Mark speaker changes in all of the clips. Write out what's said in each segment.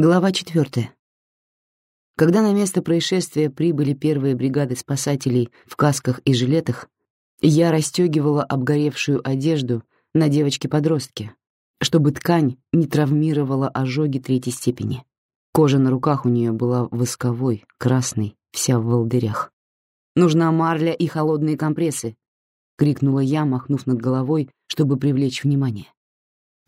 Speaker 1: Глава четвертая. Когда на место происшествия прибыли первые бригады спасателей в касках и жилетах, я расстегивала обгоревшую одежду на девочке-подростке, чтобы ткань не травмировала ожоги третьей степени. Кожа на руках у нее была восковой, красной, вся в волдырях. «Нужна марля и холодные компрессы», — крикнула я, махнув над головой, чтобы привлечь внимание.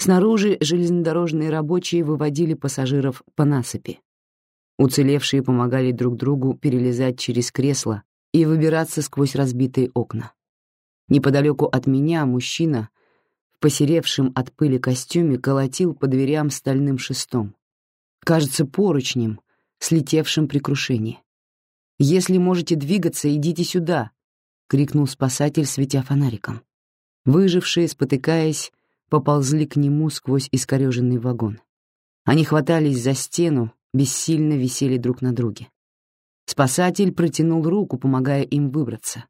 Speaker 1: Снаружи железнодорожные рабочие выводили пассажиров по насыпи. Уцелевшие помогали друг другу перелезать через кресло и выбираться сквозь разбитые окна. Неподалеку от меня мужчина в посеревшем от пыли костюме колотил по дверям стальным шестом. Кажется, поручнем, слетевшим при крушении. «Если можете двигаться, идите сюда!» — крикнул спасатель, светя фонариком. Выжившие, спотыкаясь, поползли к нему сквозь искореженный вагон. Они хватались за стену, бессильно висели друг на друге. Спасатель протянул руку, помогая им выбраться.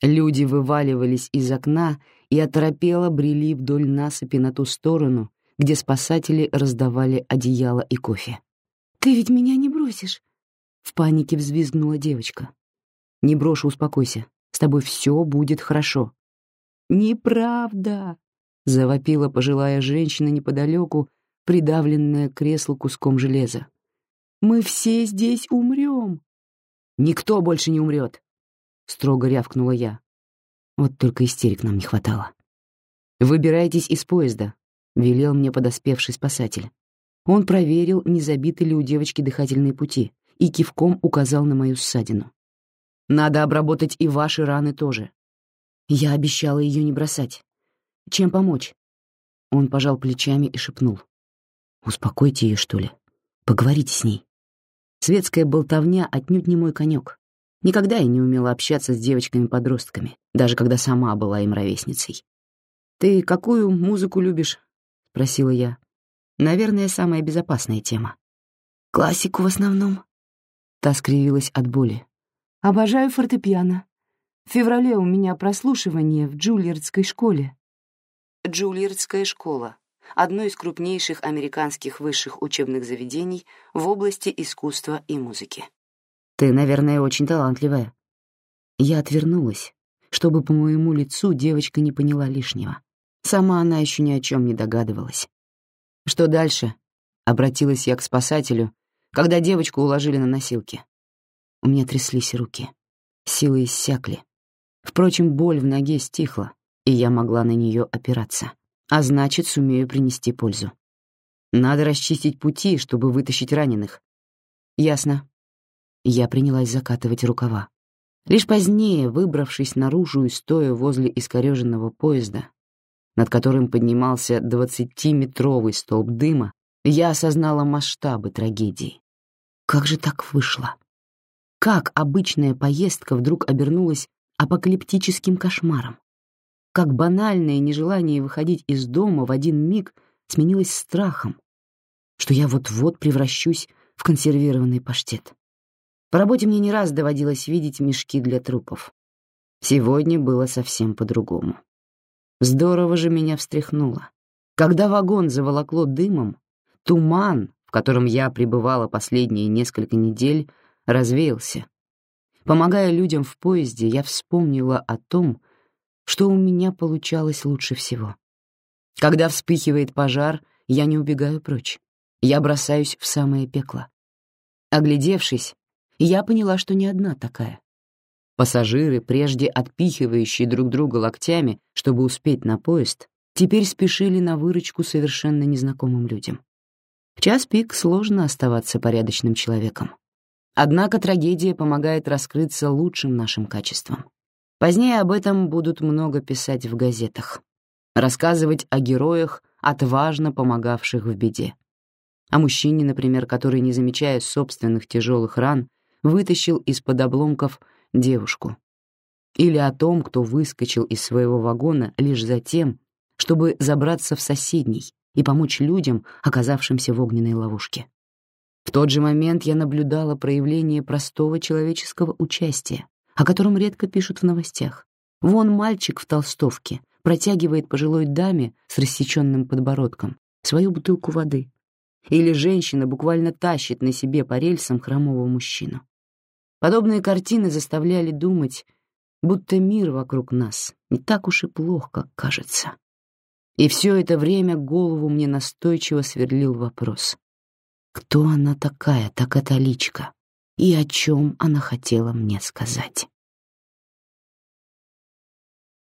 Speaker 1: Люди вываливались из окна и оторопело брели вдоль насыпи на ту сторону, где спасатели раздавали одеяло и кофе.
Speaker 2: «Ты ведь меня не бросишь?» — в панике взвизгнула девочка.
Speaker 1: «Не брошу, успокойся. С тобой все будет хорошо».
Speaker 2: «Неправда!»
Speaker 1: Завопила пожилая женщина неподалеку, придавленная к креслу куском железа.
Speaker 2: «Мы все здесь умрем!»
Speaker 1: «Никто больше не умрет!» — строго рявкнула я. Вот только истерик нам не хватало. «Выбирайтесь из поезда», — велел мне подоспевший спасатель. Он проверил, не забиты ли у девочки дыхательные пути, и кивком указал на мою ссадину. «Надо обработать и ваши раны тоже». Я обещала ее не бросать. Чем помочь?» Он пожал плечами и шепнул. «Успокойте ее, что ли. Поговорите с ней». Светская болтовня отнюдь не мой конек. Никогда я не умела общаться с девочками-подростками, даже когда сама была им ровесницей. «Ты какую музыку любишь?» — спросила я. «Наверное, самая безопасная тема».
Speaker 2: «Классику в основном».
Speaker 1: Та скривилась от боли.
Speaker 2: «Обожаю фортепиано. В феврале у меня прослушивание в Джульярдской школе.
Speaker 1: Джульярдская школа — одно из крупнейших американских высших учебных заведений в области искусства и музыки. «Ты, наверное, очень талантливая». Я отвернулась, чтобы по моему лицу девочка не поняла лишнего. Сама она еще ни о чем не догадывалась. «Что дальше?» — обратилась я к спасателю, когда девочку уложили на носилки. У меня тряслись руки. Силы иссякли. Впрочем, боль в ноге стихла, и я могла на нее опираться, а значит, сумею принести пользу. Надо расчистить пути, чтобы вытащить раненых. Ясно. Я принялась закатывать рукава. Лишь позднее, выбравшись наружу и стоя возле искореженного поезда, над которым поднимался двадцатиметровый столб дыма, я осознала масштабы трагедии. Как же так вышло? Как обычная поездка вдруг обернулась апокалиптическим кошмаром? Как банальное нежелание выходить из дома в один миг сменилось страхом, что я вот-вот превращусь в консервированный паштет. По работе мне не раз доводилось видеть мешки для трупов. Сегодня было совсем по-другому. Здорово же меня встряхнуло. Когда вагон заволокло дымом, туман, в котором я пребывала последние несколько недель, развеялся. Помогая людям в поезде, я вспомнила о том, что у меня получалось лучше всего. Когда вспыхивает пожар, я не убегаю прочь. Я бросаюсь в самое пекло. Оглядевшись, я поняла, что не одна такая. Пассажиры, прежде отпихивающие друг друга локтями, чтобы успеть на поезд, теперь спешили на выручку совершенно незнакомым людям. В час пик сложно оставаться порядочным человеком. Однако трагедия помогает раскрыться лучшим нашим качествам. Позднее об этом будут много писать в газетах, рассказывать о героях, отважно помогавших в беде. О мужчине, например, который, не замечая собственных тяжелых ран, вытащил из-под обломков девушку. Или о том, кто выскочил из своего вагона лишь за тем, чтобы забраться в соседний и помочь людям, оказавшимся в огненной ловушке. В тот же момент я наблюдала проявление простого человеческого участия, о котором редко пишут в новостях. Вон мальчик в толстовке протягивает пожилой даме с рассеченным подбородком свою бутылку воды. или женщина буквально тащит на себе по рельсам хромого мужчину. Подобные картины заставляли думать, будто мир вокруг нас не так уж и плох, как кажется. И все это время голову мне настойчиво сверлил вопрос. Кто она такая, та католичка, и о чем она хотела мне сказать?